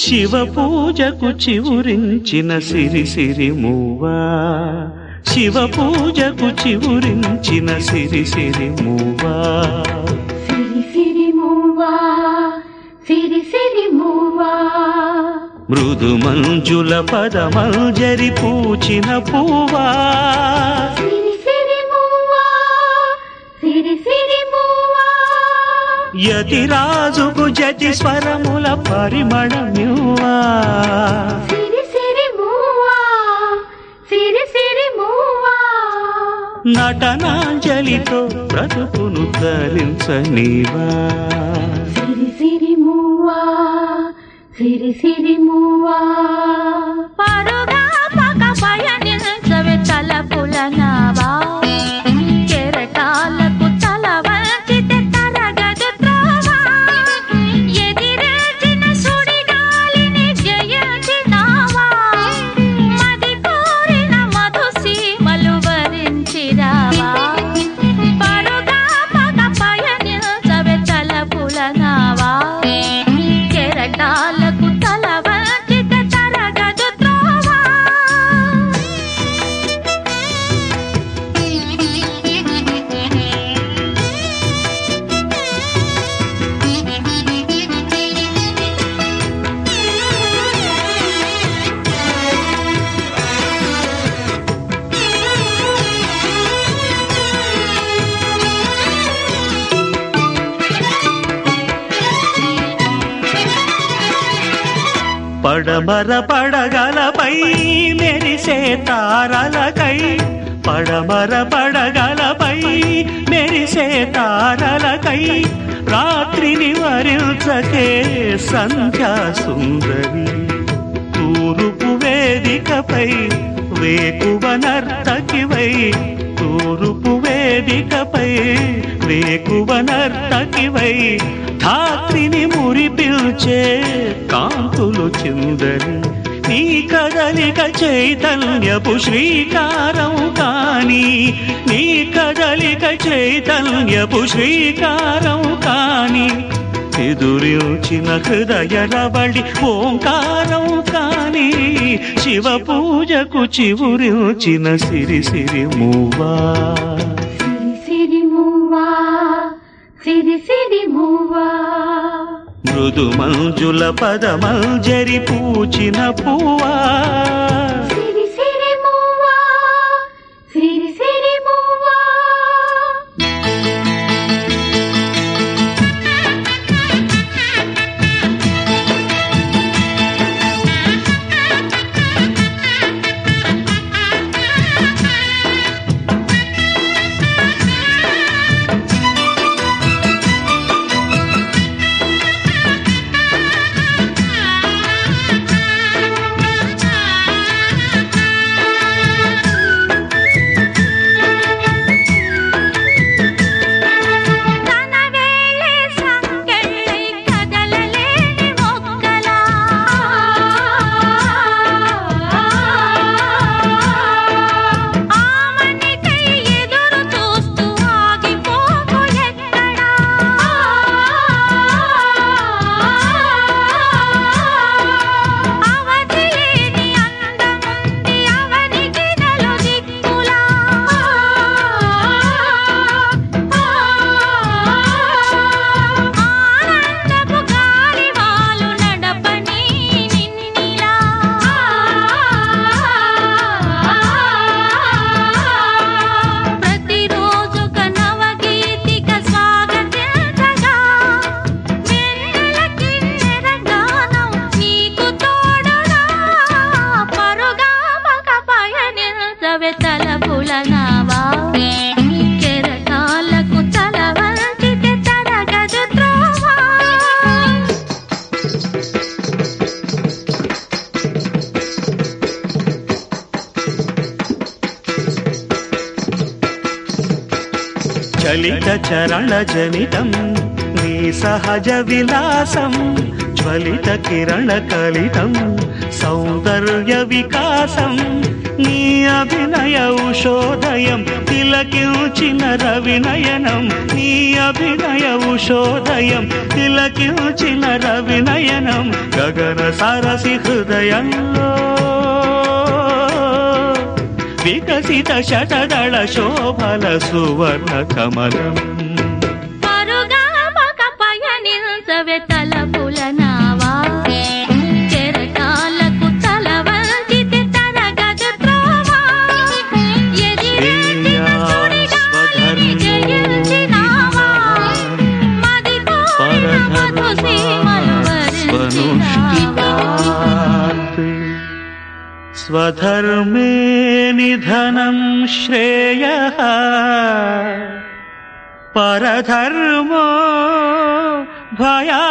శివ పూజకు చివురించిన సిరి సిరి మూవా శివ పూజకు చివురించిన సిరి సిరి మూవా సిరి సిరి మూవా సిరి సిరి మూవా మృదు మంజుల పదమంజరి పూచిన పూవా సిరి సిరి యతిరాజుకు జతి స్వరముల పరిమళమ్యువా నటనాంజలితో బ్రతుకును ధరించనివా సిరి సిరి మూవా. సిరి సిరి మూవా పడమర పడగలపై మెరిసే తారలకై పడమర పడగలపై మెరిసే తారలకై రాత్రిని వరించకే సంధ్యా సుందరి తూరుపు వేదికపై వేకువ నర్తకివై తూరుపు వేదికపై వేకువ నర్తకివై ధాత్రిని మురిపిల్చే కాంతులు చిందరి నీ కదలిక చైతన్యపు శ్రీకారం కాని నీ కదలిక చైతన్యపు శ్రీకారం కాని ఎదురిచిన హృదయ రవళి ఓంకారం కాని శివ పూజకు చివురిచిన సిరి సిరి మూవా. సిరి సిరి మూవా సిరి సిరి మూవా. మృదు మంజుల పదమంజరి పూచిన పువ్వా. పయనించవే తలపుల నావా? కెరటాలకు తల వంచితే తరగదు త్రోవా చలిత చరణ జనితం నీ సహజ విలాసం జ్వలిత కిరణ కలితం సౌందర్య వికాసం నీ అభినయ ఉషోదయం తిలకించిన రవినయనం నీ అభినయ ఉషోదయం తిలకించిన రవినయనం గగన సరసి హృదయంలో వికసిత శతదళ శోభల సువర్ణ కమలం. अनुष्ठितात् स्वधर्मे निधनं श्रेयः। परधर्मो भया